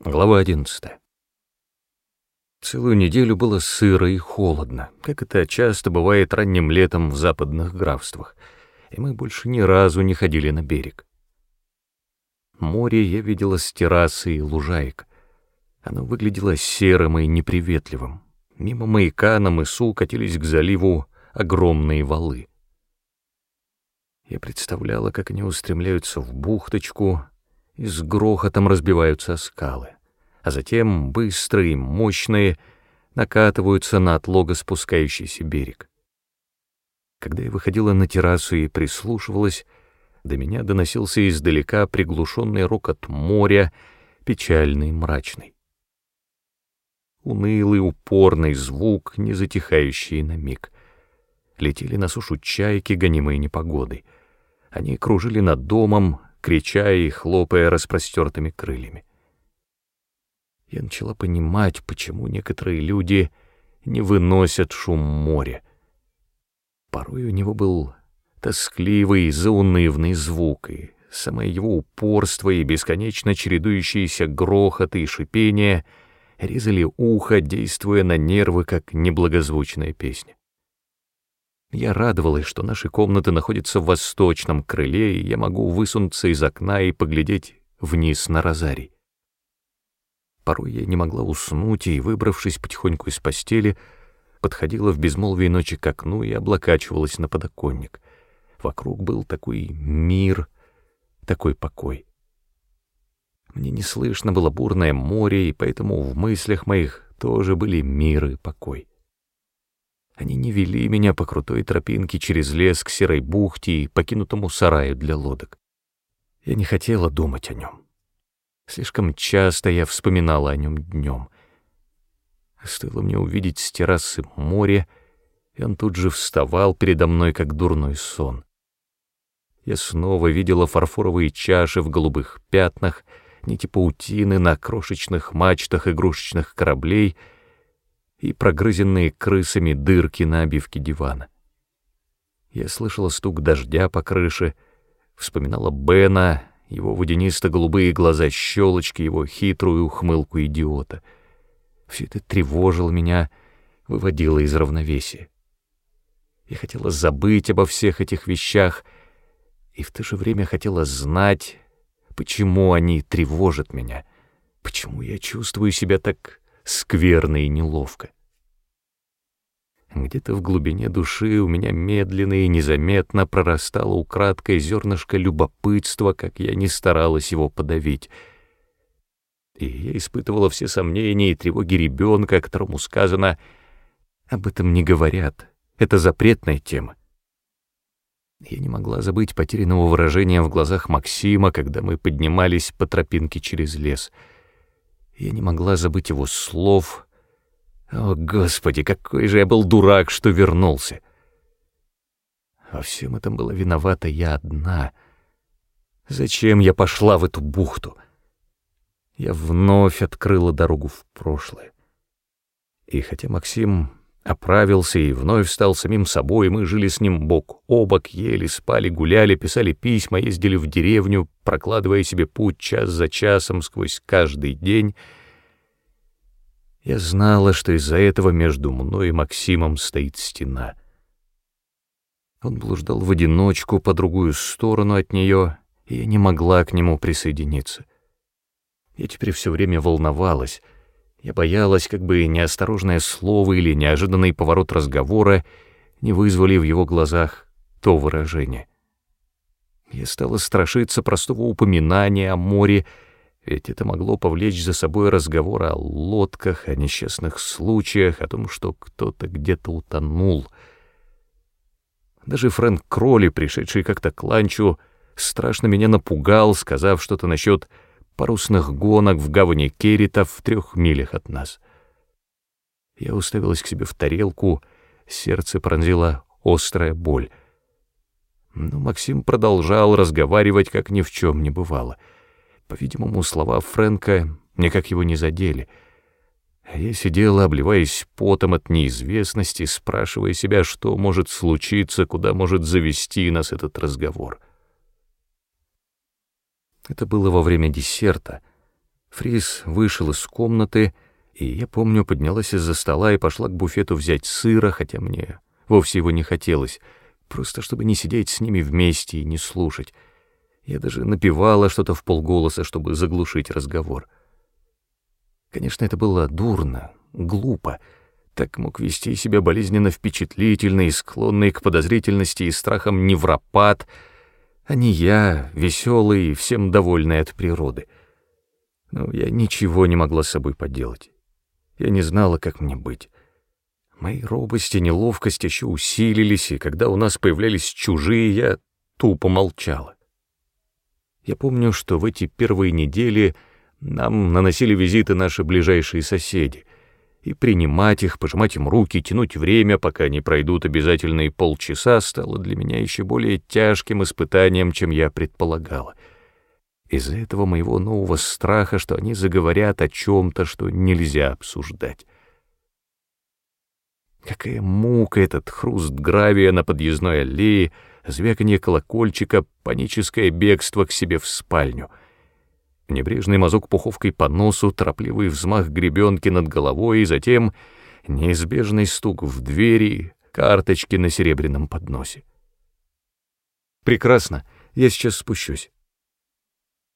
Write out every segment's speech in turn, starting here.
Глава 11. Целую неделю было сыро и холодно, как это часто бывает ранним летом в западных графствах, и мы больше ни разу не ходили на берег. Море я видела с террасы и лужаек. Оно выглядело серым и неприветливым. Мимо маяка на мысу катились к заливу огромные валы. Я представляла, как они устремляются в бухточку, и с грохотом разбиваются скалы, а затем быстрые, мощные, накатываются на отлого спускающийся берег. Когда я выходила на террасу и прислушивалась, до меня доносился издалека приглушенный рокот моря, печальный мрачный. Унылый, упорный звук, не затихающий на миг. Летели на сушу чайки, гонимые непогодой. Они кружили над домом, крича и хлопая распростертыми крыльями. Я начала понимать, почему некоторые люди не выносят шум моря. Порой у него был тоскливый, заунывный звук, и самое его упорство и бесконечно чередующиеся грохоты и шипения резали ухо, действуя на нервы, как неблагозвучная песня. Я радовалась, что наши комнаты находятся в восточном крыле, и я могу высунуться из окна и поглядеть вниз на розарий. Порой я не могла уснуть, и, выбравшись потихоньку из постели, подходила в безмолвие ночи к окну и облокачивалась на подоконник. Вокруг был такой мир, такой покой. Мне не слышно было бурное море, и поэтому в мыслях моих тоже были мир и покой. Они не вели меня по крутой тропинке через лес к серой бухте и покинутому сараю для лодок. Я не хотела думать о нем. Слишком часто я вспоминала о нем днем. Стоило мне увидеть с террасы море, и он тут же вставал передо мной, как дурной сон. Я снова видела фарфоровые чаши в голубых пятнах, нити паутины на крошечных мачтах игрушечных кораблей — и прогрызенные крысами дырки на обивке дивана. Я слышала стук дождя по крыше, вспоминала Бена, его водянисто-голубые глаза щелочки, его хитрую ухмылку идиота. Все это тревожило меня, выводило из равновесия. Я хотела забыть обо всех этих вещах, и в то же время хотела знать, почему они тревожат меня, почему я чувствую себя так скверно и неловко. Где-то в глубине души у меня медленно и незаметно прорастало украдкой зернышко любопытства, как я не старалась его подавить. И я испытывала все сомнения и тревоги ребенка, которому сказано «об этом не говорят, это запретная тема». Я не могла забыть потерянного выражения в глазах Максима, когда мы поднимались по тропинке через лес — я не могла забыть его слов. О, Господи, какой же я был дурак, что вернулся! Во всем этом была виновата я одна. Зачем я пошла в эту бухту? Я вновь открыла дорогу в прошлое. И хотя Максим оправился и вновь стал самим собой, мы жили с ним бок о бок, ели, спали, гуляли, писали письма, ездили в деревню, прокладывая себе путь час за часом сквозь каждый день. Я знала, что из-за этого между мной и Максимом стоит стена. Он блуждал в одиночку по другую сторону от нее, и я не могла к нему присоединиться. Я теперь все время волновалась — я боялась, как бы неосторожное слово или неожиданный поворот разговора не вызвали в его глазах то выражение. Я стала страшиться простого упоминания о море, ведь это могло повлечь за собой разговор о лодках, о несчастных случаях, о том, что кто-то где-то утонул. Даже Фрэнк Кролли, пришедший как-то к ланчу, страшно меня напугал, сказав что-то насчет парусных гонок в гавани Керрита в трех милях от нас. Я уставилась к себе в тарелку, сердце пронзила острая боль. Но Максим продолжал разговаривать, как ни в чем не бывало. По-видимому, слова Фрэнка никак его не задели. Я сидела, обливаясь потом от неизвестности, спрашивая себя, что может случиться, куда может завести нас этот разговор. — это было во время десерта, Фрис вышел из комнаты, и я помню, поднялась из-за стола и пошла к буфету взять сыра, хотя мне вовсе его не хотелось, просто чтобы не сидеть с ними вместе и не слушать. Я даже напевала что-то в полголоса, чтобы заглушить разговор. Конечно, это было дурно, глупо. Так мог вести себя болезненно впечатлительный, склонный к подозрительности и страхам невропат, а не я, веселый и всем довольный от природы. Но я ничего не могла с собой поделать. Я не знала, как мне быть. Мои робости и неловкость еще усилились, и когда у нас появлялись чужие, я тупо молчала. Я помню, что в эти первые недели нам наносили визиты наши ближайшие соседи, и принимать их, пожимать им руки, тянуть время, пока не пройдут обязательные полчаса, стало для меня еще более тяжким испытанием, чем я предполагала. Из-за этого моего нового страха, что они заговорят о чем-то, что нельзя обсуждать. Какая мука этот хруст гравия на подъездной аллее, звяканье колокольчика, паническое бегство к себе в спальню. Небрежный мазок пуховкой по носу, торопливый взмах гребенки над головой и затем неизбежный стук в двери, карточки на серебряном подносе. «Прекрасно, я сейчас спущусь».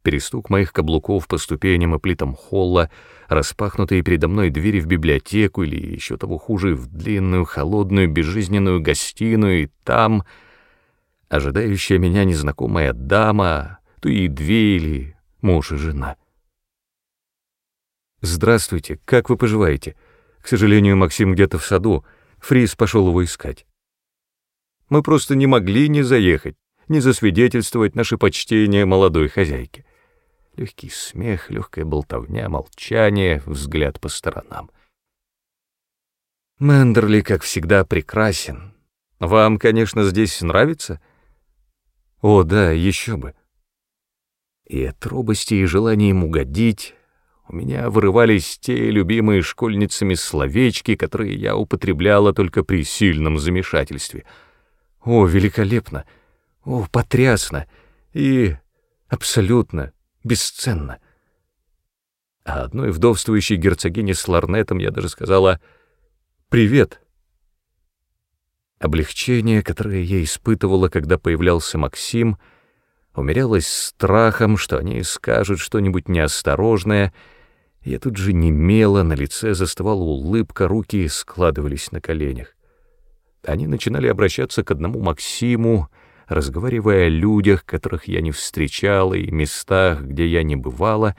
Перестук моих каблуков по ступеням и плитам холла, распахнутые передо мной двери в библиотеку или еще того хуже, в длинную, холодную, безжизненную гостиную, и там ожидающая меня незнакомая дама, то и две или муж и жена. «Здравствуйте, как вы поживаете?» К сожалению, Максим где-то в саду, Фрис пошел его искать. Мы просто не могли не заехать, не засвидетельствовать наше почтение молодой хозяйке. Легкий смех, легкая болтовня, молчание, взгляд по сторонам. Мендерли, как всегда, прекрасен. Вам, конечно, здесь нравится?» О, да, еще бы. И от робости и желания им угодить у меня вырывались те любимые школьницами словечки, которые я употребляла только при сильном замешательстве. О, великолепно! О, потрясно! И абсолютно бесценно. А одной вдовствующей герцогине с ларнетом я даже сказала «Привет». Облегчение, которое я испытывала, когда появлялся Максим, умерялось страхом, что они скажут что-нибудь неосторожное. Я тут же немела, на лице застывала улыбка, руки складывались на коленях. Они начинали обращаться к одному Максиму, разговаривая о людях, которых я не встречала, и местах, где я не бывала,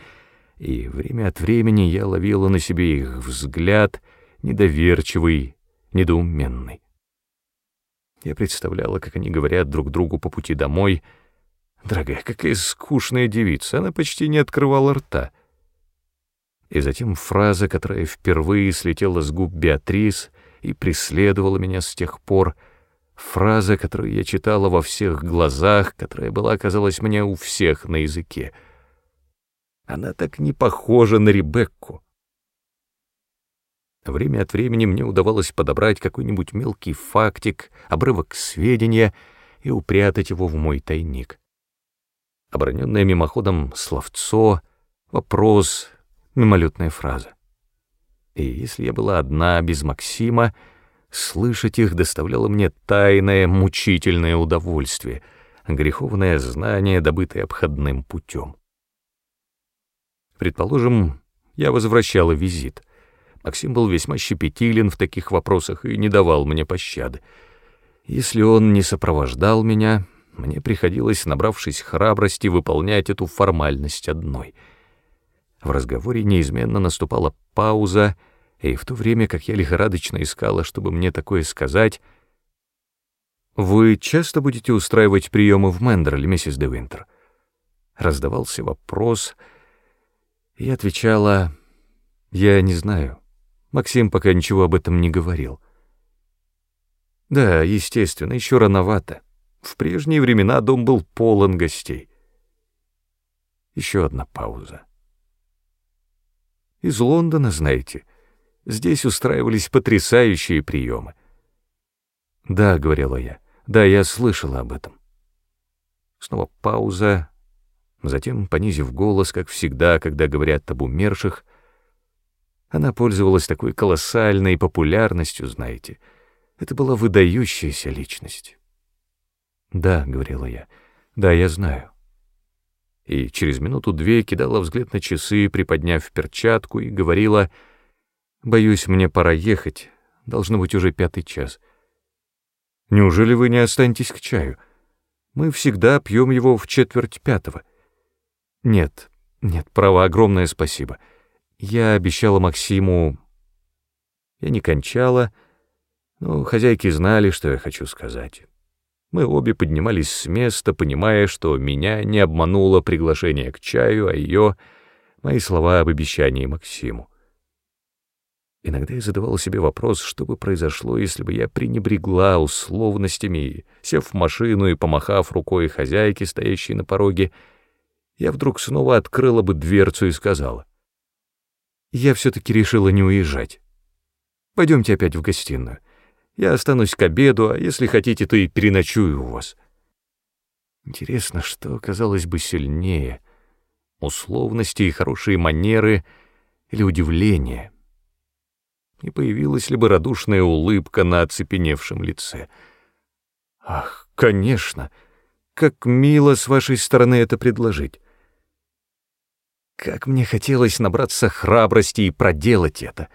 и время от времени я ловила на себе их взгляд, недоверчивый, недоуменный. Я представляла, как они говорят друг другу по пути домой. Дорогая, какая скучная девица, она почти не открывала рта. И затем фраза, которая впервые слетела с губ Беатрис и преследовала меня с тех пор, фраза, которую я читала во всех глазах, которая была, казалось мне, у всех на языке. Она так не похожа на Ребекку. Время от времени мне удавалось подобрать какой-нибудь мелкий фактик, обрывок сведения и упрятать его в мой тайник. Оброненное мимоходом словцо, вопрос, мимолетная фраза. И если я была одна, без Максима, слышать их доставляло мне тайное, мучительное удовольствие, греховное знание, добытое обходным путем. Предположим, я возвращала визит — Максим был весьма щепетилен в таких вопросах и не давал мне пощады. Если он не сопровождал меня, мне приходилось, набравшись храбрости, выполнять эту формальность одной. В разговоре неизменно наступала пауза, и в то время, как я лихорадочно искала, чтобы мне такое сказать, «Вы часто будете устраивать приемы в Мендерле, миссис де Винтер?» Раздавался вопрос, и отвечала, «Я не знаю». Максим пока ничего об этом не говорил. Да, естественно, еще рановато. В прежние времена дом был полон гостей. Еще одна пауза. Из Лондона, знаете, здесь устраивались потрясающие приемы. Да, говорила я, да, я слышала об этом. Снова пауза, Затем, понизив голос, как всегда, когда говорят об умерших, она пользовалась такой колоссальной популярностью, знаете. Это была выдающаяся личность. «Да», — говорила я, — «да, я знаю». И через минуту-две кидала взгляд на часы, приподняв перчатку, и говорила, «Боюсь, мне пора ехать, должно быть уже пятый час». «Неужели вы не останетесь к чаю? Мы всегда пьем его в четверть пятого». Нет, нет, право, огромное спасибо. Я обещала Максиму... Я не кончала, но хозяйки знали, что я хочу сказать. Мы обе поднимались с места, понимая, что меня не обмануло приглашение к чаю, а ее — мои слова об обещании Максиму. Иногда я задавал себе вопрос, что бы произошло, если бы я пренебрегла условностями, сев в машину и помахав рукой хозяйке, стоящей на пороге, — я вдруг снова открыла бы дверцу и сказала. Я все-таки решила не уезжать. Пойдемте опять в гостиную. Я останусь к обеду, а если хотите, то и переночую у вас. Интересно, что оказалось бы сильнее — условности и хорошие манеры или удивление? И появилась ли бы радушная улыбка на оцепеневшем лице? Ах, конечно! Как мило с вашей стороны это предложить. Как мне хотелось набраться храбрости и проделать это.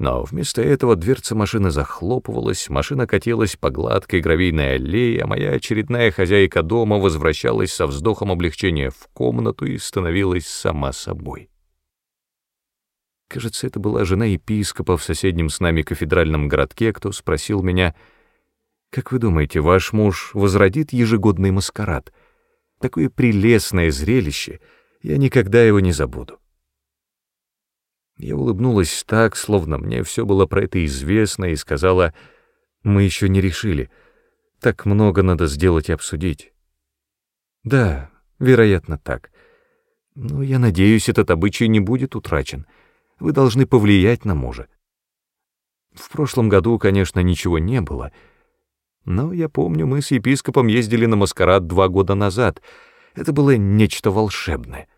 Но вместо этого дверца машины захлопывалась, машина катилась по гладкой гравийной аллее, а моя очередная хозяйка дома возвращалась со вздохом облегчения в комнату и становилась сама собой. Кажется, это была жена епископа в соседнем с нами кафедральном городке, кто спросил меня, «Как вы думаете, ваш муж возродит ежегодный маскарад? Такое прелестное зрелище — я никогда его не забуду. Я улыбнулась так, словно мне все было про это известно, и сказала, «Мы еще не решили. Так много надо сделать и обсудить». «Да, вероятно, так. Но я надеюсь, этот обычай не будет утрачен. Вы должны повлиять на мужа. В прошлом году, конечно, ничего не было, но я помню, мы с епископом ездили на маскарад два года назад — это было нечто волшебное.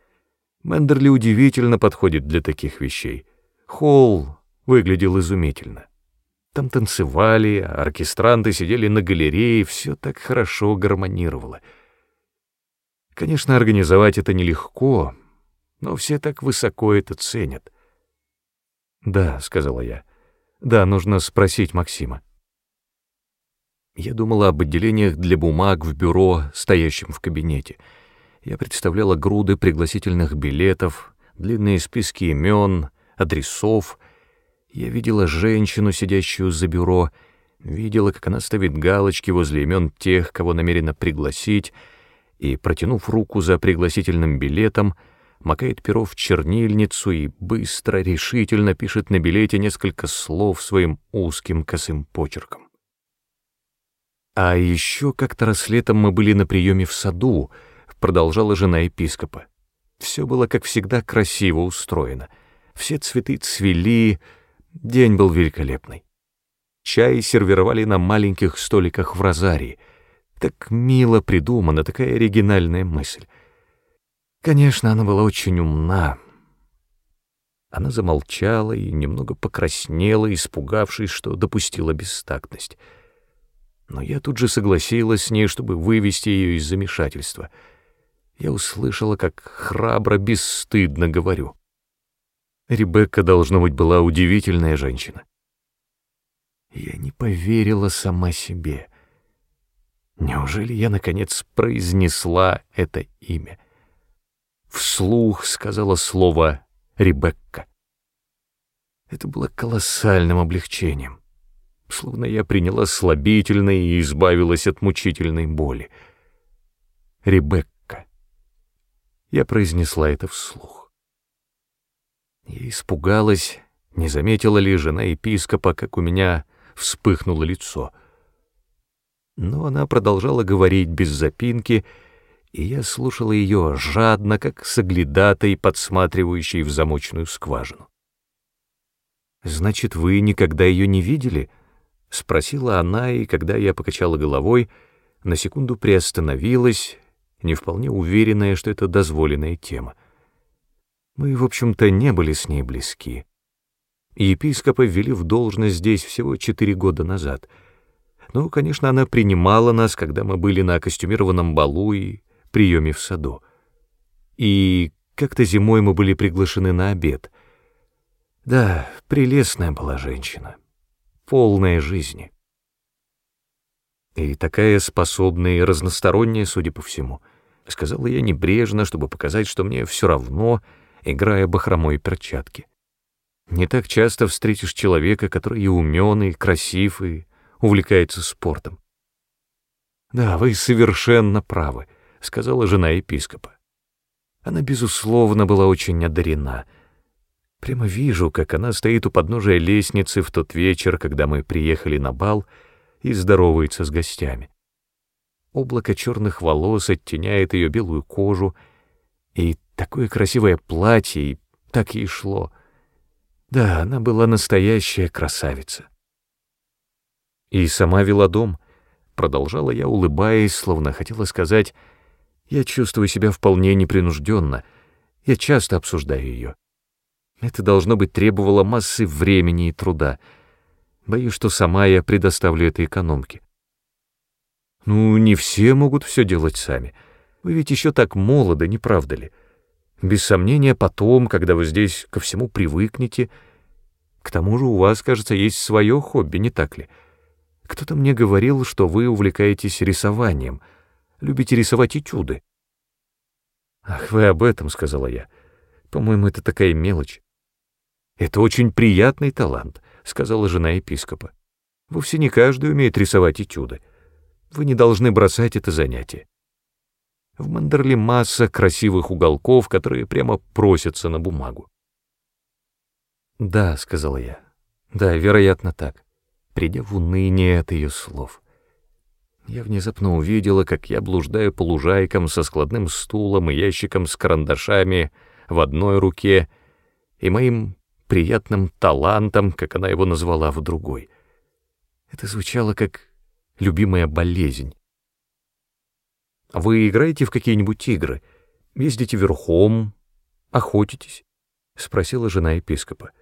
Мендерли удивительно подходит для таких вещей. Холл выглядел изумительно. Там танцевали, оркестранты сидели на галерее, все так хорошо гармонировало. Конечно, организовать это нелегко, но все так высоко это ценят. «Да», — сказала я, — «да, нужно спросить Максима». Я думала об отделениях для бумаг в бюро, стоящем в кабинете — я представляла груды пригласительных билетов, длинные списки имен, адресов. Я видела женщину, сидящую за бюро, видела, как она ставит галочки возле имен тех, кого намерена пригласить, и, протянув руку за пригласительным билетом, макает перо в чернильницу и быстро, решительно пишет на билете несколько слов своим узким косым почерком. А еще как-то раз летом мы были на приеме в саду, продолжала жена епископа. Все было, как всегда, красиво устроено. Все цветы цвели, день был великолепный. Чай сервировали на маленьких столиках в розарии. Так мило придумана, такая оригинальная мысль. Конечно, она была очень умна. Она замолчала и немного покраснела, испугавшись, что допустила бестактность. Но я тут же согласилась с ней, чтобы вывести ее из замешательства — я услышала, как храбро, бесстыдно говорю. Ребекка, должно быть, была удивительная женщина. Я не поверила сама себе. Неужели я, наконец, произнесла это имя? Вслух сказала слово «Ребекка». Это было колоссальным облегчением, словно я приняла слабительное и избавилась от мучительной боли. Ребекка. Я произнесла это вслух. Я испугалась, не заметила ли жена епископа, как у меня вспыхнуло лицо. Но она продолжала говорить без запинки, и я слушала ее жадно, как соглядатой, подсматривающей в замочную скважину. «Значит, вы никогда ее не видели?» — спросила она, и когда я покачала головой, на секунду приостановилась, не вполне уверенная, что это дозволенная тема. Мы, в общем-то, не были с ней близки. Епископа ввели в должность здесь всего четыре года назад. Ну, конечно, она принимала нас, когда мы были на костюмированном балу и приеме в саду. И как-то зимой мы были приглашены на обед. Да, прелестная была женщина, полная жизни. И такая способная и разносторонняя, судя по всему. Сказала я небрежно, чтобы показать, что мне все равно, играя бахромой перчатки. Не так часто встретишь человека, который и умен, и красив, и увлекается спортом. «Да, вы совершенно правы», — сказала жена епископа. Она, безусловно, была очень одарена. Прямо вижу, как она стоит у подножия лестницы в тот вечер, когда мы приехали на бал, и здоровается с гостями. Облако черных волос оттеняет ее белую кожу, и такое красивое платье, и так ей шло. Да, она была настоящая красавица. И сама вела дом, продолжала я, улыбаясь, словно хотела сказать — я чувствую себя вполне непринужденно. Я часто обсуждаю ее. Это, должно быть, требовало массы времени и труда. Боюсь, что сама я предоставлю это экономке. Ну, не все могут все делать сами. Вы ведь еще так молоды, не правда ли? Без сомнения, потом, когда вы здесь ко всему привыкнете... К тому же у вас, кажется, есть свое хобби, не так ли? Кто-то мне говорил, что вы увлекаетесь рисованием — любите рисовать этюды». «Ах, вы об этом», — сказала я. «По-моему, это такая мелочь». «Это очень приятный талант», — сказала жена епископа. «Вовсе не каждый умеет рисовать этюды. Вы не должны бросать это занятие. В Мандерле масса красивых уголков, которые прямо просятся на бумагу». «Да», — сказала я. «Да, вероятно, так», придя в уныние от ее слов. Я внезапно увидела, как я блуждаю по лужайкам со складным стулом и ящиком с карандашами в одной руке и моим приятным талантом, как она его назвала, в другой. Это звучало как любимая болезнь. «А «Вы играете в какие-нибудь игры? Ездите верхом? Охотитесь?» — спросила жена епископа.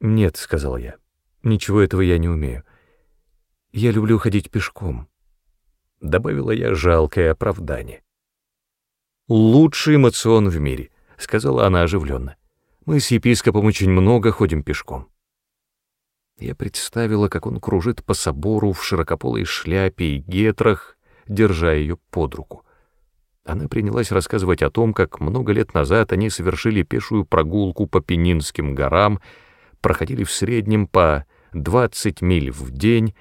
«Нет», — сказал я, — «ничего этого я не умею. Я люблю ходить пешком» добавила я жалкое оправдание. «Лучший эмоцион в мире», — сказала она оживленно. «Мы с епископом очень много ходим пешком». Я представила, как он кружит по собору в широкополой шляпе и гетрах, держа ее под руку. Она принялась рассказывать о том, как много лет назад они совершили пешую прогулку по Пенинским горам, проходили в среднем по 20 миль в день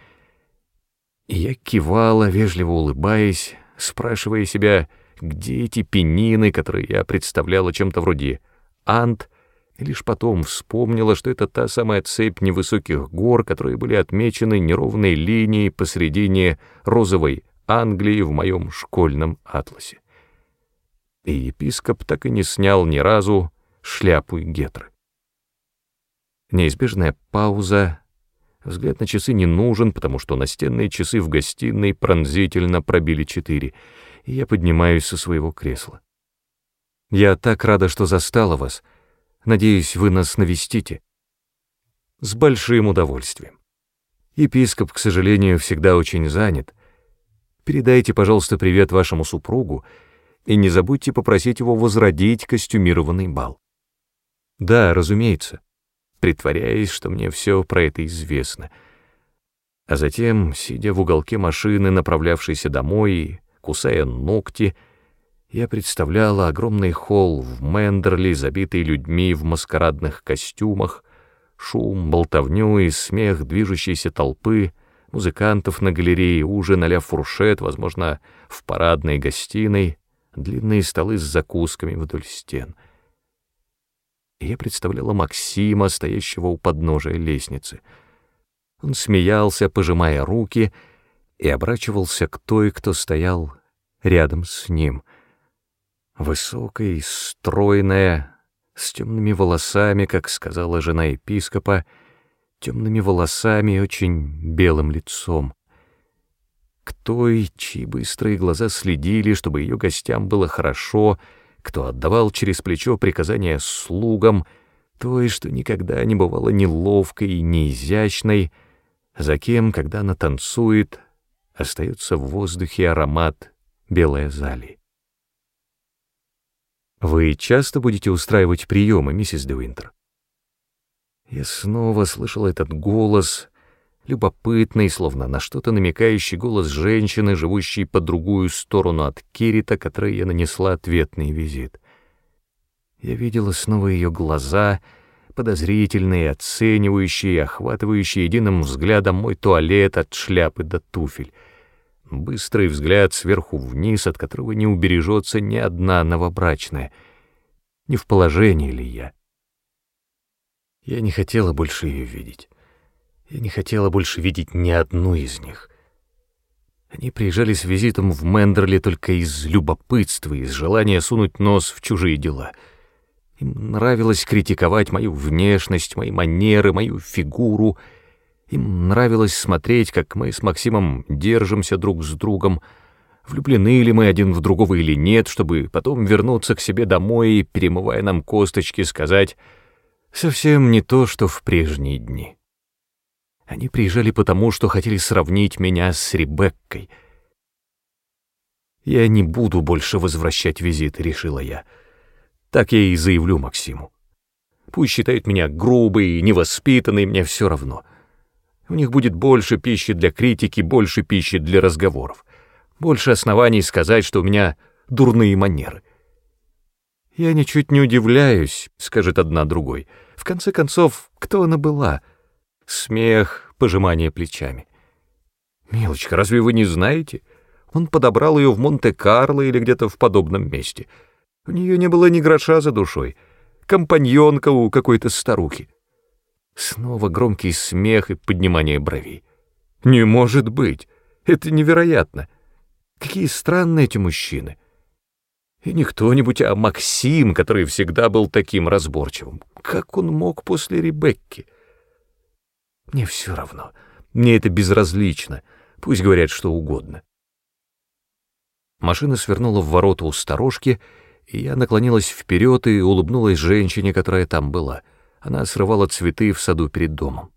и я кивала, вежливо улыбаясь, спрашивая себя, где эти пенины, которые я представляла чем-то вроде ант, и лишь потом вспомнила, что это та самая цепь невысоких гор, которые были отмечены неровной линией посредине розовой Англии в моем школьном атласе. И епископ так и не снял ни разу шляпу и гетры. Неизбежная пауза Взгляд на часы не нужен, потому что настенные часы в гостиной пронзительно пробили четыре, и я поднимаюсь со своего кресла. Я так рада, что застала вас. Надеюсь, вы нас навестите. С большим удовольствием. Епископ, к сожалению, всегда очень занят. Передайте, пожалуйста, привет вашему супругу и не забудьте попросить его возродить костюмированный бал. Да, разумеется притворяясь, что мне все про это известно. А затем, сидя в уголке машины, направлявшейся домой кусая ногти, я представляла огромный холл в Мендерли, забитый людьми в маскарадных костюмах, шум, болтовню и смех движущейся толпы, музыкантов на галерее, ужин а фуршет, возможно, в парадной гостиной, длинные столы с закусками вдоль стен — я представляла Максима, стоящего у подножия лестницы. Он смеялся, пожимая руки, и обращался к той, кто стоял рядом с ним. Высокая, стройная, с темными волосами, как сказала жена епископа, темными волосами и очень белым лицом. к той, чьи быстрые глаза следили, чтобы ее гостям было хорошо, кто отдавал через плечо приказания слугам, той, что никогда не бывала неловкой и не изящной, за кем, когда она танцует, остается в воздухе аромат белой зали. «Вы часто будете устраивать приемы, миссис Де Уинтер?» Я снова слышал этот голос, любопытный, словно на что-то намекающий голос женщины, живущей по другую сторону от Кирита, которой я нанесла ответный визит. Я видела снова ее глаза, подозрительные, оценивающие, охватывающие единым взглядом мой туалет от шляпы до туфель. Быстрый взгляд сверху вниз, от которого не убережется ни одна новобрачная. Не в положении ли я? Я не хотела больше ее видеть. Я не хотела больше видеть ни одну из них. Они приезжали с визитом в Мендерли только из любопытства, из желания сунуть нос в чужие дела. Им нравилось критиковать мою внешность, мои манеры, мою фигуру. Им нравилось смотреть, как мы с Максимом держимся друг с другом, влюблены ли мы один в другого или нет, чтобы потом вернуться к себе домой и, перемывая нам косточки, сказать «совсем не то, что в прежние дни». Они приезжали потому, что хотели сравнить меня с Ребеккой. «Я не буду больше возвращать визиты», — решила я. Так я и заявлю Максиму. Пусть считают меня грубой невоспитанной, мне все равно. У них будет больше пищи для критики, больше пищи для разговоров, больше оснований сказать, что у меня дурные манеры. «Я ничуть не удивляюсь», — скажет одна другой. «В конце концов, кто она была?» Смех, пожимание плечами. «Милочка, разве вы не знаете? Он подобрал ее в Монте-Карло или где-то в подобном месте. У нее не было ни гроша за душой. Компаньонка у какой-то старухи». Снова громкий смех и поднимание бровей. «Не может быть! Это невероятно! Какие странные эти мужчины!» И не кто-нибудь, а Максим, который всегда был таким разборчивым. Как он мог после Ребекки? Мне все равно. Мне это безразлично. Пусть говорят что угодно. Машина свернула в ворота у сторожки, и я наклонилась вперед и улыбнулась женщине, которая там была. Она срывала цветы в саду перед домом.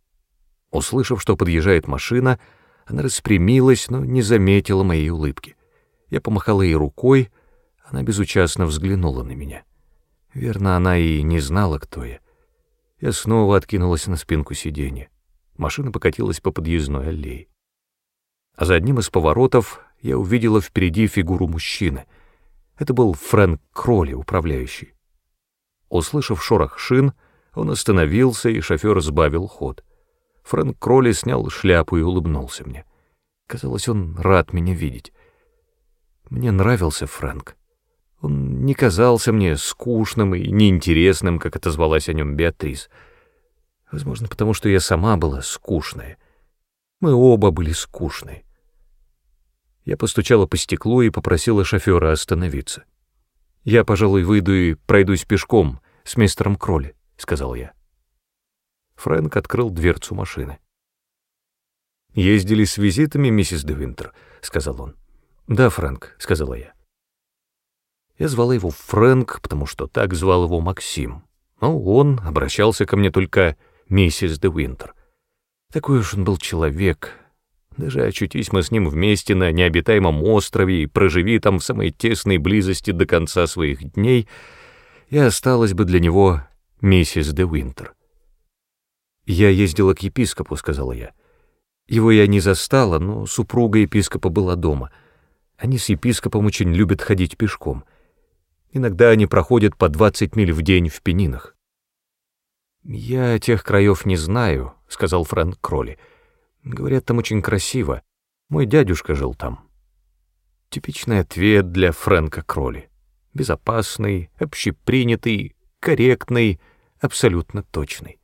Услышав, что подъезжает машина, она распрямилась, но не заметила моей улыбки. Я помахала ей рукой, она безучастно взглянула на меня. Верно, она и не знала, кто я. Я снова откинулась на спинку сиденья. Машина покатилась по подъездной аллее. А за одним из поворотов я увидела впереди фигуру мужчины. Это был Фрэнк Кролли, управляющий. Услышав шорох шин, он остановился, и шофер сбавил ход. Фрэнк Кролли снял шляпу и улыбнулся мне. Казалось, он рад меня видеть. Мне нравился Фрэнк. Он не казался мне скучным и неинтересным, как отозвалась о нем Беатрис — Возможно, потому что я сама была скучная. Мы оба были скучны. Я постучала по стеклу и попросила шофера остановиться. «Я, пожалуй, выйду и пройдусь пешком с мистером Кролли», — сказал я. Фрэнк открыл дверцу машины. «Ездили с визитами, миссис де Винтер», — сказал он. «Да, Фрэнк», — сказала я. Я звала его Фрэнк, потому что так звал его Максим. Но он обращался ко мне только миссис де Уинтер. Такой уж он был человек. Даже очутись мы с ним вместе на необитаемом острове и проживи там в самой тесной близости до конца своих дней, и осталась бы для него миссис де Уинтер. «Я ездила к епископу», — сказала я. Его я не застала, но супруга епископа была дома. Они с епископом очень любят ходить пешком. Иногда они проходят по 20 миль в день в пенинах. «Я тех краев не знаю», — сказал Фрэнк Кролли. «Говорят, там очень красиво. Мой дядюшка жил там». Типичный ответ для Фрэнка Кролли. Безопасный, общепринятый, корректный, абсолютно точный.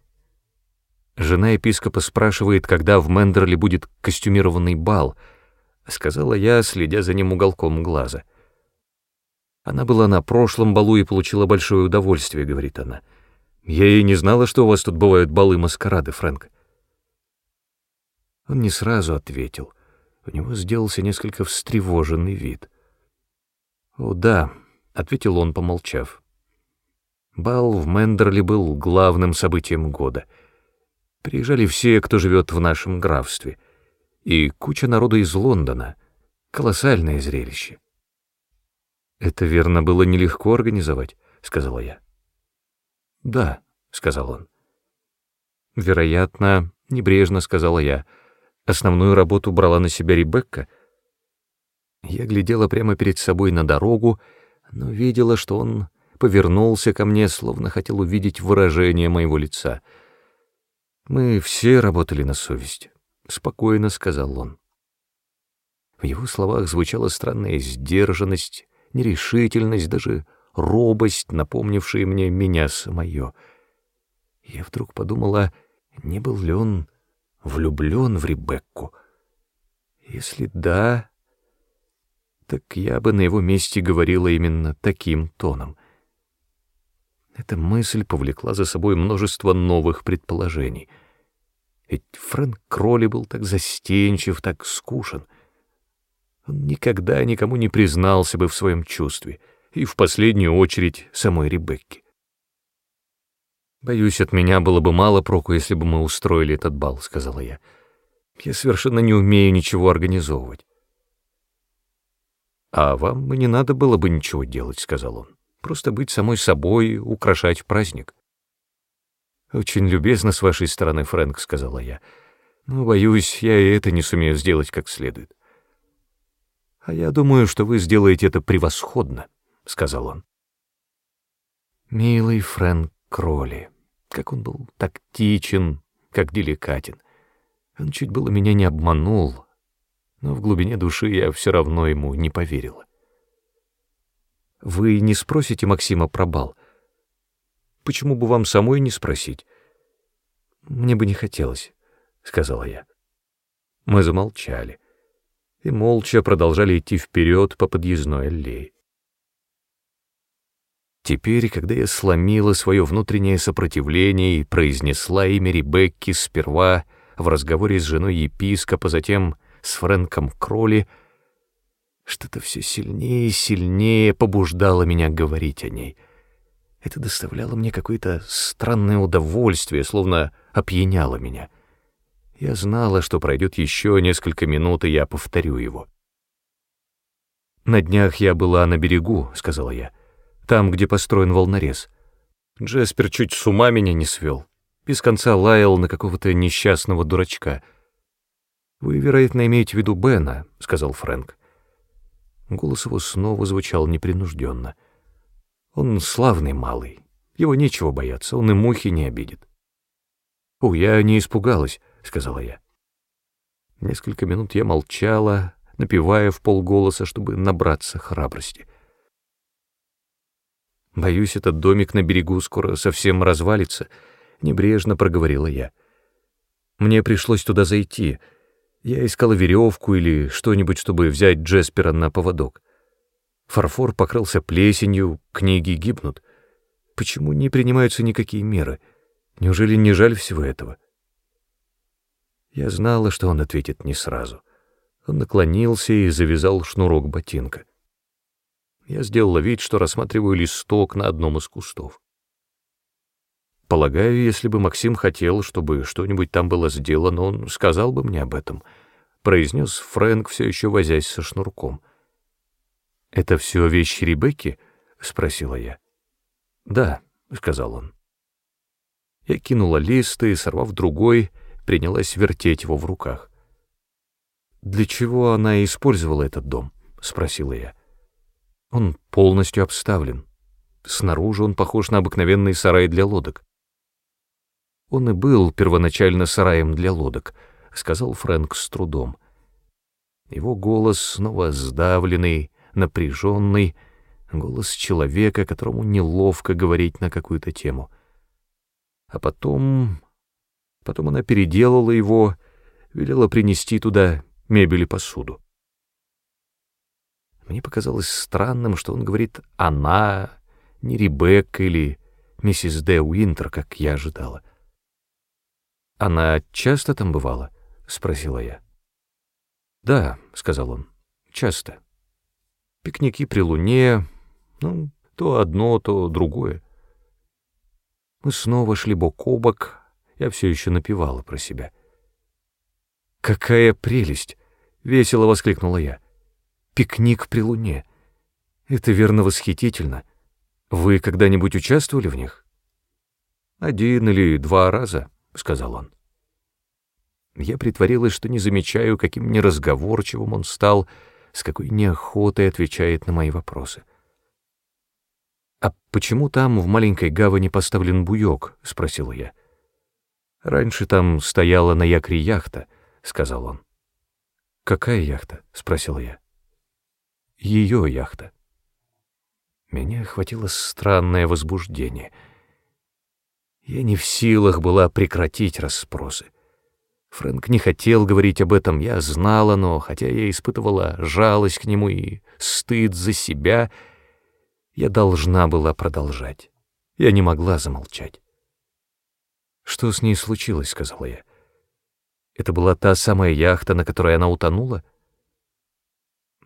Жена епископа спрашивает, когда в Мендерли будет костюмированный бал, сказала я, следя за ним уголком глаза. Она была на прошлом балу и получила большое удовольствие, говорит она. — я и не знала, что у вас тут бывают балы-маскарады, Фрэнк. Он не сразу ответил. У него сделался несколько встревоженный вид. «О, да», — ответил он, помолчав. Бал в Мендерли был главным событием года. Приезжали все, кто живет в нашем графстве, и куча народа из Лондона. Колоссальное зрелище. «Это, верно, было нелегко организовать», — сказала я. «Да», — сказал он. «Вероятно, небрежно», — сказала я, — Основную работу брала на себя Ребекка. Я глядела прямо перед собой на дорогу, но видела, что он повернулся ко мне, словно хотел увидеть выражение моего лица. «Мы все работали на совесть», — спокойно сказал он. В его словах звучала странная сдержанность, нерешительность, даже робость, напомнившая мне меня самое. Я вдруг подумала, не был ли он влюблен в Ребекку? Если да, так я бы на его месте говорила именно таким тоном. Эта мысль повлекла за собой множество новых предположений. Ведь Фрэнк Кролли был так застенчив, так скушен. Он никогда никому не признался бы в своем чувстве, и в последнюю очередь самой Ребекке. «Боюсь, от меня было бы мало проку, если бы мы устроили этот бал», — сказала я. «Я совершенно не умею ничего организовывать». «А вам и не надо было бы ничего делать», — сказал он. «Просто быть самой собой, украшать праздник». «Очень любезно с вашей стороны, Фрэнк», — сказала я. «Но, боюсь, я и это не сумею сделать как следует». «А я думаю, что вы сделаете это превосходно», — сказал он. «Милый Фрэнк Кроли», как он был тактичен, как деликатен. Он чуть было меня не обманул, но в глубине души я все равно ему не поверила. «Вы не спросите Максима про бал? Почему бы вам самой не спросить?» «Мне бы не хотелось», — сказала я. Мы замолчали и молча продолжали идти вперед по подъездной аллее. Теперь, когда я сломила свое внутреннее сопротивление и произнесла имя Ребекки сперва в разговоре с женой епископа, затем с Фрэнком Кроли, что-то все сильнее и сильнее побуждало меня говорить о ней. Это доставляло мне какое-то странное удовольствие, словно опьяняло меня. Я знала, что пройдет еще несколько минут, и я повторю его. «На днях я была на берегу», — сказала я там, где построен волнорез. Джеспер чуть с ума меня не свел. Без конца лаял на какого-то несчастного дурачка. «Вы, вероятно, имеете в виду Бена», — сказал Фрэнк. Голос его снова звучал непринужденно. «Он славный малый. Его нечего бояться, он и мухи не обидит». «О, я не испугалась», — сказала я. Несколько минут я молчала, напевая в полголоса, чтобы набраться храбрости. Боюсь, этот домик на берегу скоро совсем развалится, небрежно проговорила я. Мне пришлось туда зайти. Я искала веревку или что-нибудь, чтобы взять Джеспера на поводок. Фарфор покрылся плесенью, книги гибнут. Почему не принимаются никакие меры? Неужели не жаль всего этого? Я знала, что он ответит не сразу. Он наклонился и завязал шнурок ботинка. Я сделала вид, что рассматриваю листок на одном из кустов. Полагаю, если бы Максим хотел, чтобы что-нибудь там было сделано, он сказал бы мне об этом, произнес Фрэнк, все еще возясь со шнурком. «Это все вещи Ребекки?» — спросила я. «Да», — сказал он. Я кинула лист и, сорвав другой, принялась вертеть его в руках. «Для чего она использовала этот дом?» — спросила я. Он полностью обставлен. Снаружи он похож на обыкновенный сарай для лодок. Он и был первоначально сараем для лодок, сказал Фрэнк с трудом. Его голос снова сдавленный, напряженный, голос человека, которому неловко говорить на какую-то тему. А потом... Потом она переделала его, велела принести туда мебель и посуду. Мне показалось странным, что он говорит «она», не Ребекка или миссис Д. Уинтер, как я ожидала. «Она часто там бывала?» — спросила я. «Да», — сказал он, — «часто. Пикники при луне, ну, то одно, то другое». Мы снова шли бок о бок, я все еще напевала про себя. «Какая прелесть!» — весело воскликнула я. «Пикник при луне. Это верно восхитительно. Вы когда-нибудь участвовали в них?» «Один или два раза», — сказал он. Я притворилась, что не замечаю, каким неразговорчивым он стал, с какой неохотой отвечает на мои вопросы. «А почему там в маленькой гавани поставлен буёк?» — спросила я. «Раньше там стояла на якре яхта», — сказал он. «Какая яхта?» — спросила я. «Ее яхта». Меня охватило странное возбуждение. Я не в силах была прекратить расспросы. Фрэнк не хотел говорить об этом, я знала, но, хотя я испытывала жалость к нему и стыд за себя, я должна была продолжать. Я не могла замолчать. «Что с ней случилось?» — сказала я. «Это была та самая яхта, на которой она утонула?»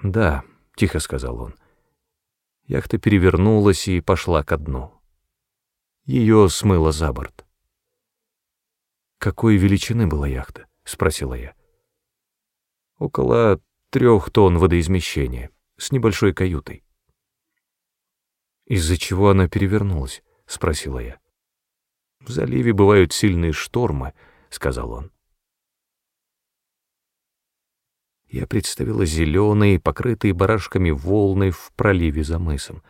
«Да», — тихо сказал он. Яхта перевернулась и пошла ко дну. Ее смыло за борт. «Какой величины была яхта?» — спросила я. «Около трех тонн водоизмещения, с небольшой каютой». «Из-за чего она перевернулась?» — спросила я. «В заливе бывают сильные штормы», — сказал он. Я представила зеленые, покрытые барашками волны в проливе за мысом.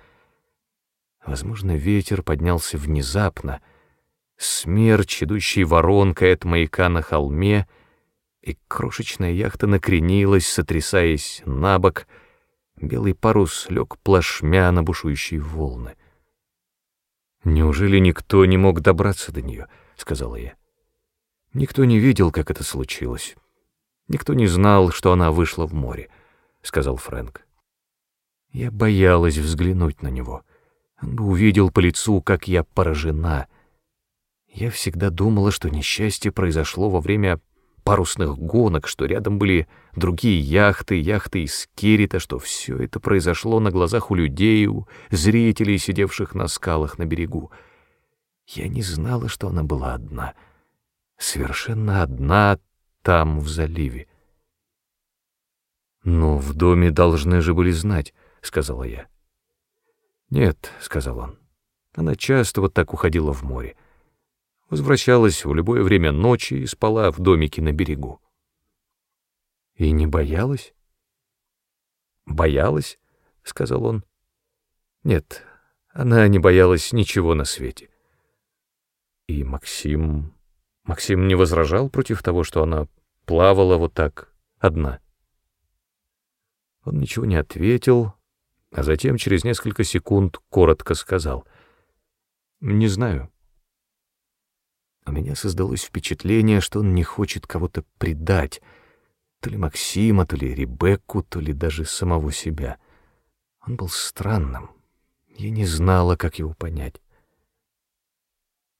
Возможно, ветер поднялся внезапно — смерч, идущий воронкой от маяка на холме, и крошечная яхта накренилась, сотрясаясь на бок, белый парус лег плашмя на бушующие волны. «Неужели никто не мог добраться до нее?» — сказала я. «Никто не видел, как это случилось. Никто не знал, что она вышла в море», — сказал Фрэнк. Я боялась взглянуть на него. Он бы увидел по лицу, как я поражена — я всегда думала, что несчастье произошло во время парусных гонок, что рядом были другие яхты, яхты из Керрита, что все это произошло на глазах у людей, у зрителей, сидевших на скалах на берегу. Я не знала, что она была одна, совершенно одна там, в заливе. «Но в доме должны же были знать», — сказала я. «Нет», — сказал он, — «она часто вот так уходила в море возвращалась в любое время ночи и спала в домике на берегу. И не боялась? Боялась, сказал он. Нет, она не боялась ничего на свете. И Максим... Максим не возражал против того, что она плавала вот так, одна. Он ничего не ответил, а затем через несколько секунд коротко сказал. «Не знаю». У меня создалось впечатление, что он не хочет кого-то предать, то ли Максима, то ли Ребекку, то ли даже самого себя. Он был странным. Я не знала, как его понять.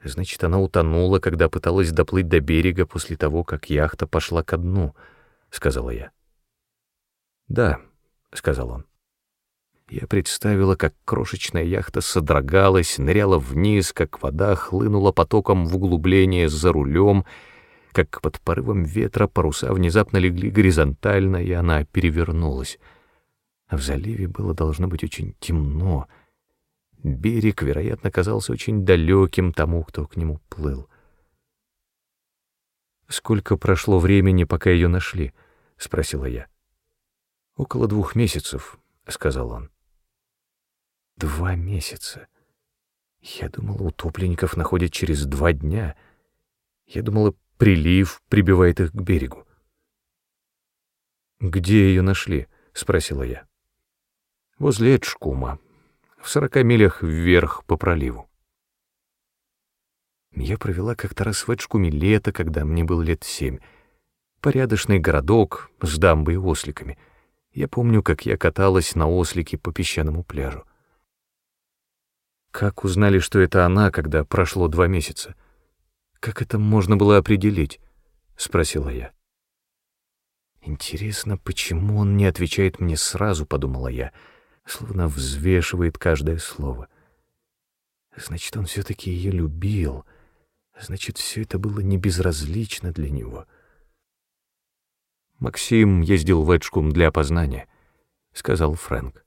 Значит, она утонула, когда пыталась доплыть до берега после того, как яхта пошла ко дну, — сказала я. «Да», — сказал он. Я представила, как крошечная яхта содрогалась, ныряла вниз, как вода хлынула потоком в углубление за рулем, как под порывом ветра паруса внезапно легли горизонтально, и она перевернулась. А в заливе было должно быть очень темно. Берег, вероятно, казался очень далеким тому, кто к нему плыл. «Сколько прошло времени, пока ее нашли?» — спросила я. «Около двух месяцев», — сказал он. Два месяца. Я думала, утопленников находят через два дня. Я думала, прилив прибивает их к берегу. «Где ее нашли?» — спросила я. «Возле Эджкума, в сорока милях вверх по проливу». Я провела как-то раз в Эджкуме лето, когда мне было лет семь. Порядочный городок с дамбой и осликами. Я помню, как я каталась на ослике по песчаному пляжу. Как узнали, что это она, когда прошло два месяца? Как это можно было определить? Спросила я. Интересно, почему он не отвечает мне сразу, подумала я, словно взвешивает каждое слово. Значит, он все-таки ее любил. Значит, все это было не безразлично для него. Максим ездил в Эджкум для опознания, сказал Фрэнк.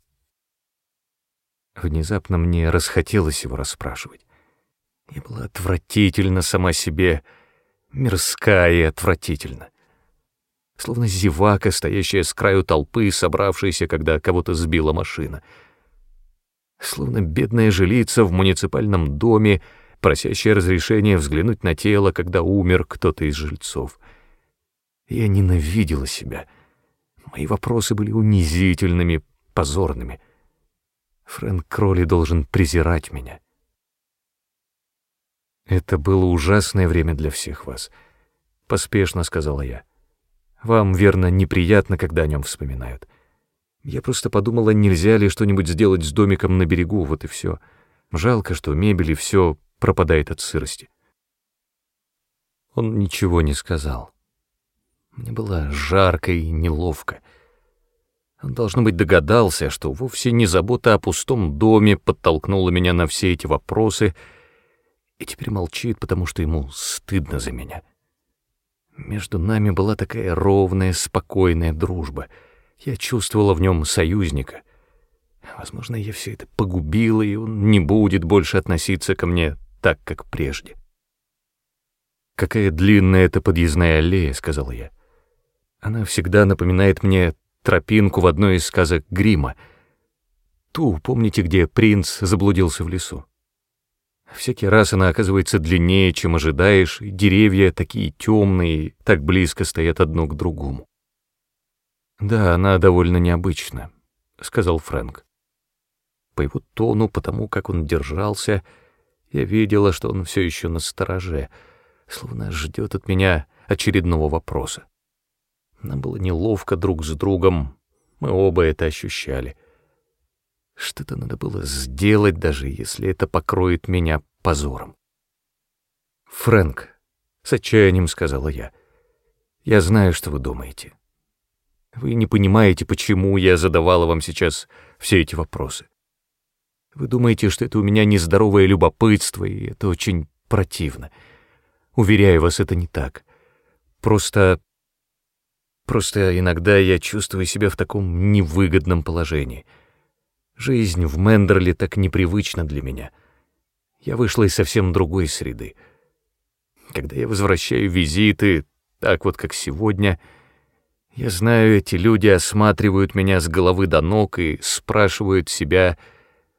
Внезапно мне расхотелось его расспрашивать. Я была отвратительно сама себе, мирская и отвратительно. Словно зевака, стоящая с краю толпы, собравшаяся, когда кого-то сбила машина. Словно бедная жилица в муниципальном доме, просящая разрешения взглянуть на тело, когда умер кто-то из жильцов. Я ненавидела себя. Мои вопросы были унизительными, позорными — Фрэнк Кролли должен презирать меня. Это было ужасное время для всех вас, поспешно сказала я. Вам, верно, неприятно, когда о нем вспоминают. Я просто подумала, нельзя ли что-нибудь сделать с домиком на берегу, вот и все. Жалко, что мебель и все пропадает от сырости. Он ничего не сказал. Мне было жарко и неловко. Он, должно быть, догадался, что вовсе не забота о пустом доме подтолкнула меня на все эти вопросы, и теперь молчит, потому что ему стыдно за меня. Между нами была такая ровная, спокойная дружба. Я чувствовала в нем союзника. Возможно, я все это погубила, и он не будет больше относиться ко мне так, как прежде. «Какая длинная эта подъездная аллея», — сказал я. «Она всегда напоминает мне тропинку в одной из сказок Грима. Ту, помните, где принц заблудился в лесу? Всякий раз она оказывается длиннее, чем ожидаешь, и деревья такие темные, так близко стоят одно к другому. «Да, она довольно необычна», — сказал Фрэнк. По его тону, потому как он держался, я видела, что он все еще на стороже, словно ждет от меня очередного вопроса. Нам было неловко друг с другом, мы оба это ощущали. Что-то надо было сделать, даже если это покроет меня позором. «Фрэнк», — с отчаянием сказала я, — «я знаю, что вы думаете. Вы не понимаете, почему я задавала вам сейчас все эти вопросы. Вы думаете, что это у меня нездоровое любопытство, и это очень противно. Уверяю вас, это не так. Просто Просто иногда я чувствую себя в таком невыгодном положении. Жизнь в Мендерле так непривычна для меня. Я вышла из совсем другой среды. Когда я возвращаю визиты, так вот как сегодня, я знаю, эти люди осматривают меня с головы до ног и спрашивают себя,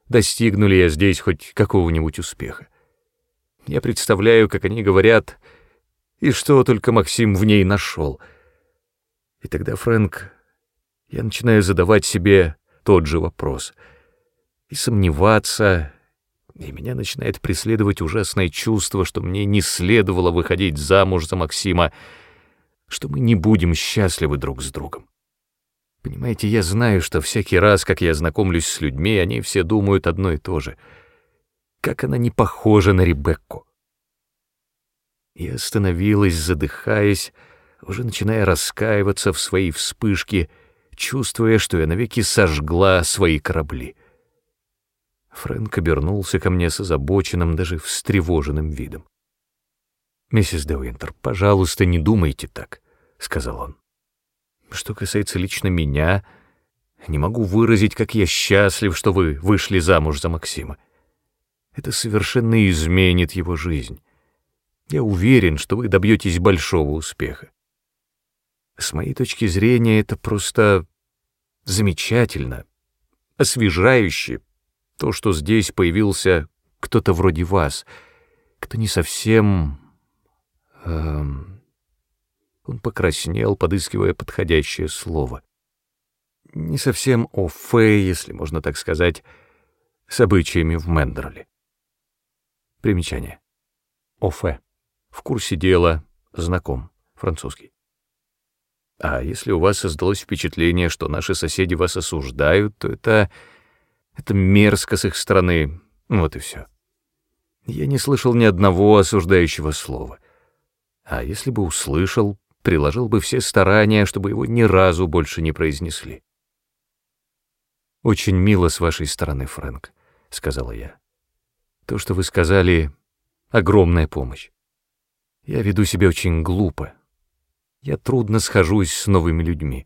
достигну ли я здесь хоть какого-нибудь успеха. Я представляю, как они говорят, и что только Максим в ней нашел — и тогда, Фрэнк, я начинаю задавать себе тот же вопрос. И сомневаться, и меня начинает преследовать ужасное чувство, что мне не следовало выходить замуж за Максима, что мы не будем счастливы друг с другом. Понимаете, я знаю, что всякий раз, как я знакомлюсь с людьми, они все думают одно и то же. Как она не похожа на Ребекку. Я остановилась, задыхаясь, уже начиная раскаиваться в своей вспышке, чувствуя, что я навеки сожгла свои корабли. Фрэнк обернулся ко мне с озабоченным, даже встревоженным видом. «Миссис Деуинтер, пожалуйста, не думайте так», — сказал он. «Что касается лично меня, не могу выразить, как я счастлив, что вы вышли замуж за Максима. Это совершенно изменит его жизнь. Я уверен, что вы добьетесь большого успеха. С моей точки зрения, это просто замечательно, освежающе, то, что здесь появился кто-то вроде вас, кто не совсем... Эм... Он покраснел, подыскивая подходящее слово. Не совсем офе, если можно так сказать, с обычаями в Мендерле. Примечание. Офе. В курсе дела, знаком, французский. А если у вас создалось впечатление, что наши соседи вас осуждают, то это... это мерзко с их стороны. Вот и все. Я не слышал ни одного осуждающего слова. А если бы услышал, приложил бы все старания, чтобы его ни разу больше не произнесли. «Очень мило с вашей стороны, Фрэнк», — сказала я. «То, что вы сказали, — огромная помощь. Я веду себя очень глупо. Я трудно схожусь с новыми людьми.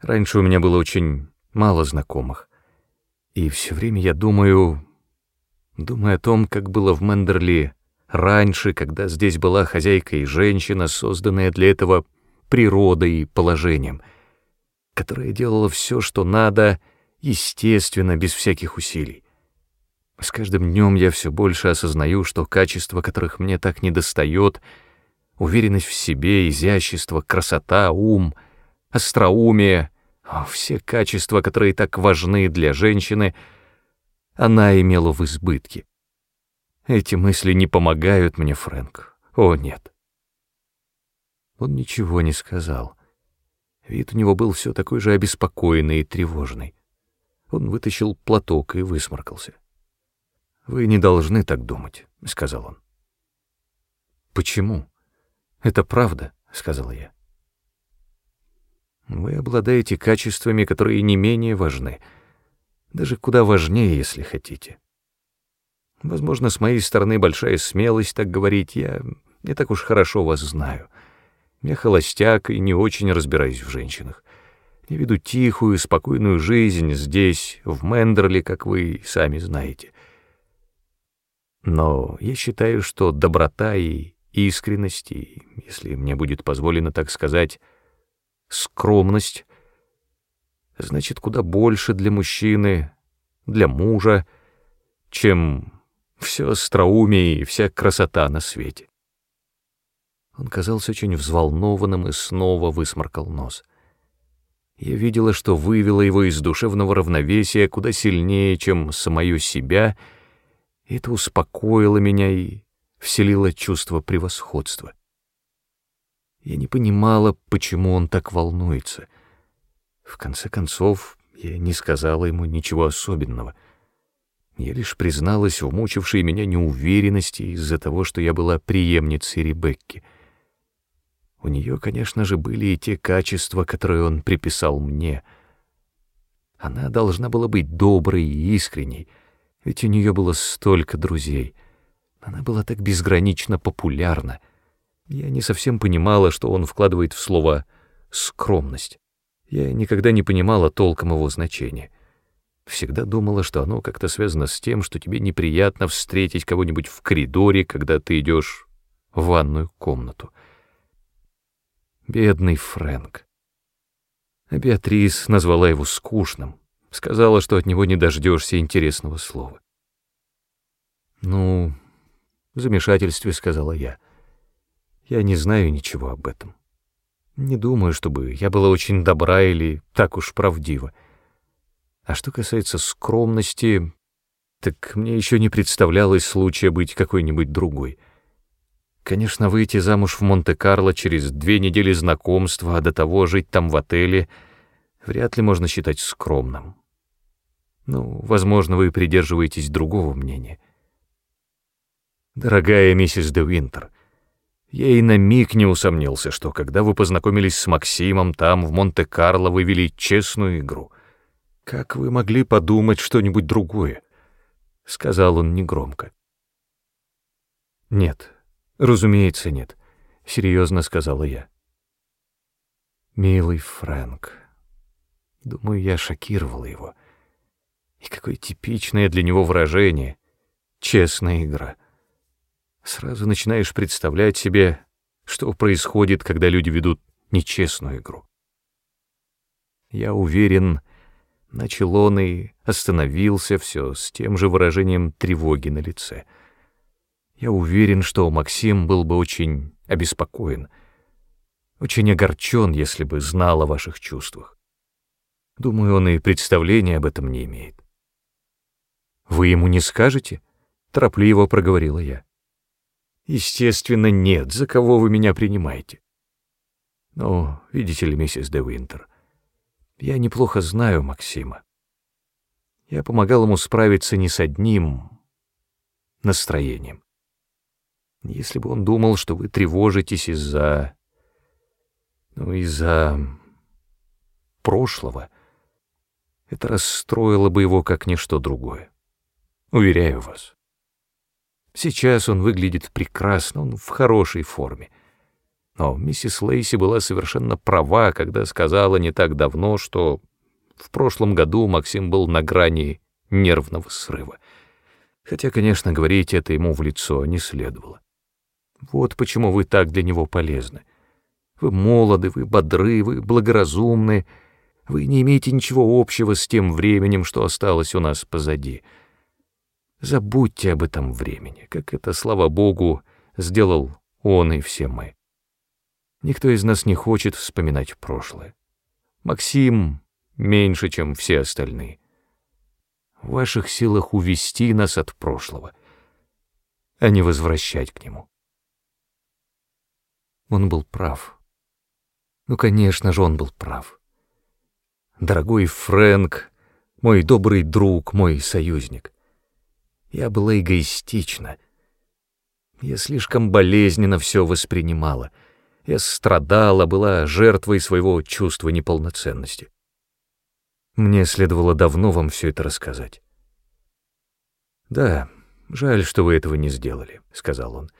Раньше у меня было очень мало знакомых. И все время я думаю... Думаю о том, как было в Мендерли раньше, когда здесь была хозяйка и женщина, созданная для этого природой и положением, которая делала все, что надо, естественно, без всяких усилий. С каждым днем я все больше осознаю, что качества, которых мне так недостает, уверенность в себе, изящество, красота, ум, остроумие, все качества, которые так важны для женщины, она имела в избытке. Эти мысли не помогают мне, Фрэнк. О, нет. Он ничего не сказал. Вид у него был все такой же обеспокоенный и тревожный. Он вытащил платок и высморкался. «Вы не должны так думать», — сказал он. «Почему? Это правда», — сказала я. «Вы обладаете качествами, которые не менее важны, даже куда важнее, если хотите. Возможно, с моей стороны большая смелость так говорить, я не так уж хорошо вас знаю. Я холостяк и не очень разбираюсь в женщинах. Я веду тихую, спокойную жизнь здесь, в Мендерли, как вы сами знаете. Но я считаю, что доброта и искренность, и, если мне будет позволено так сказать, скромность, значит куда больше для мужчины, для мужа, чем все остроумие и вся красота на свете. Он казался очень взволнованным и снова высморкал нос. Я видела, что вывело его из душевного равновесия куда сильнее, чем самое себя — это успокоило меня и вселило чувство превосходства. Я не понимала, почему он так волнуется. В конце концов, я не сказала ему ничего особенного. Я лишь призналась в мучившей меня неуверенности из-за того, что я была преемницей Ребекки. У нее, конечно же, были и те качества, которые он приписал мне. Она должна была быть доброй и искренней — ведь у нее было столько друзей. Она была так безгранично популярна. Я не совсем понимала, что он вкладывает в слово «скромность». Я никогда не понимала толком его значения. Всегда думала, что оно как-то связано с тем, что тебе неприятно встретить кого-нибудь в коридоре, когда ты идешь в ванную комнату. Бедный Фрэнк. А Беатрис назвала его скучным, Сказала, что от него не дождешься интересного слова. «Ну, в замешательстве», — сказала я. «Я не знаю ничего об этом. Не думаю, чтобы я была очень добра или так уж правдива. А что касается скромности, так мне еще не представлялось случая быть какой-нибудь другой. Конечно, выйти замуж в Монте-Карло через две недели знакомства, а до того жить там в отеле, вряд ли можно считать скромным. Ну, возможно, вы придерживаетесь другого мнения. Дорогая миссис де Винтер, я и на миг не усомнился, что когда вы познакомились с Максимом там, в Монте-Карло, вы вели честную игру. Как вы могли подумать что-нибудь другое? — сказал он негромко. «Нет, разумеется, нет», — серьезно сказала я. «Милый Фрэнк, думаю, я шокировала его». И какое типичное для него выражение — честная игра. Сразу начинаешь представлять себе, что происходит, когда люди ведут нечестную игру. Я уверен, начал он и остановился все с тем же выражением тревоги на лице. Я уверен, что Максим был бы очень обеспокоен, очень огорчен, если бы знал о ваших чувствах. Думаю, он и представления об этом не имеет. «Вы ему не скажете?» — торопливо проговорила я. «Естественно, нет. За кого вы меня принимаете?» «Ну, видите ли, миссис де Винтер, я неплохо знаю Максима. Я помогал ему справиться не с одним настроением. Если бы он думал, что вы тревожитесь из-за... Но из-за прошлого это расстроило бы его как ничто другое. Уверяю вас. Сейчас он выглядит прекрасно, он в хорошей форме. Но миссис Лейси была совершенно права, когда сказала не так давно, что в прошлом году Максим был на грани нервного срыва. Хотя, конечно, говорить это ему в лицо не следовало. Вот почему вы так для него полезны. Вы молоды, вы бодры, вы благоразумны, вы не имеете ничего общего с тем временем, что осталось у нас позади. Забудьте об этом времени, как это, слава Богу, сделал он и все мы. Никто из нас не хочет вспоминать прошлое. Максим меньше, чем все остальные. В ваших силах увести нас от прошлого, а не возвращать к нему. Он был прав. Ну, конечно же, он был прав. Дорогой Фрэнк, мой добрый друг, мой союзник. Я была эгоистична. Я слишком болезненно все воспринимала. Я страдала, была жертвой своего чувства неполноценности. Мне следовало давно вам все это рассказать. «Да, жаль, что вы этого не сделали», — сказал он.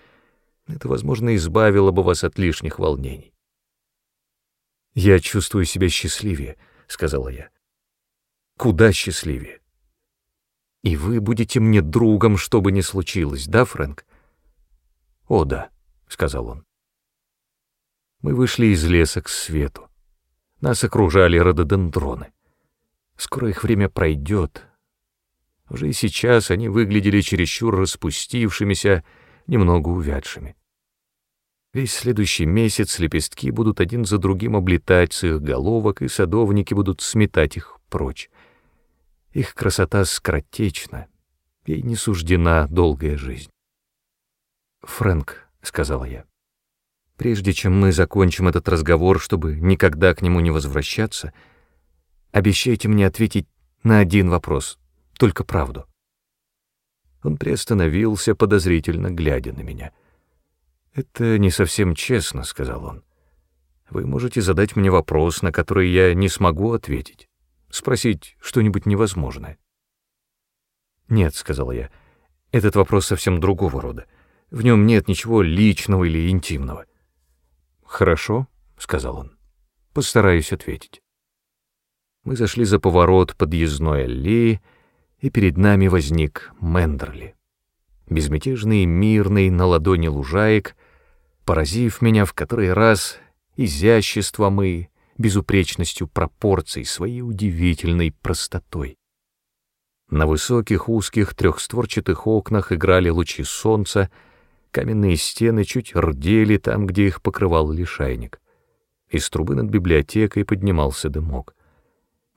«Это, возможно, избавило бы вас от лишних волнений». «Я чувствую себя счастливее», — сказала я. «Куда счастливее?» «И вы будете мне другом, что бы ни случилось, да, Фрэнк?» «О, да», — сказал он. Мы вышли из леса к свету. Нас окружали рододендроны. Скоро их время пройдет. Уже и сейчас они выглядели чересчур распустившимися, немного увядшими. Весь следующий месяц лепестки будут один за другим облетать с их головок, и садовники будут сметать их прочь. Их красота скоротечна, ей не суждена долгая жизнь. «Фрэнк», — сказала я, — «прежде чем мы закончим этот разговор, чтобы никогда к нему не возвращаться, — Обещайте мне ответить на один вопрос, только правду. Он приостановился, подозрительно глядя на меня. «Это не совсем честно», — сказал он. «Вы можете задать мне вопрос, на который я не смогу ответить, спросить что-нибудь невозможное». «Нет», — сказала я, — «этот вопрос совсем другого рода. В нем нет ничего личного или интимного». «Хорошо», — сказал он, — «постараюсь ответить». Мы зашли за поворот подъездной аллеи, и перед нами возник Мендерли. Безмятежный мирный на ладони лужаек, поразив меня в который раз изяществом и безупречностью пропорций, своей удивительной простотой. На высоких узких трехстворчатых окнах играли лучи солнца, каменные стены чуть рдели там, где их покрывал лишайник. Из трубы над библиотекой поднимался дымок.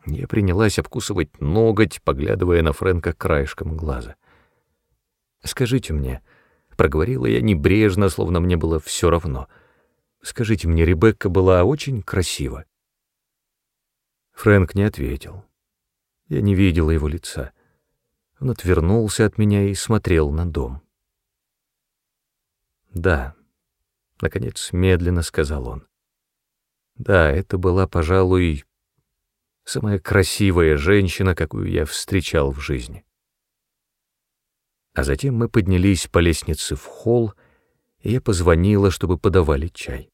Я принялась обкусывать ноготь, поглядывая на Фрэнка краешком глаза. «Скажите мне», — проговорила я небрежно, словно мне было все равно, «скажите мне, Ребекка была очень красива?» Фрэнк не ответил. Я не видела его лица. Он отвернулся от меня и смотрел на дом. «Да», — наконец медленно сказал он. «Да, это была, пожалуй, самая красивая женщина, какую я встречал в жизни. А затем мы поднялись по лестнице в холл, и я позвонила, чтобы подавали чай.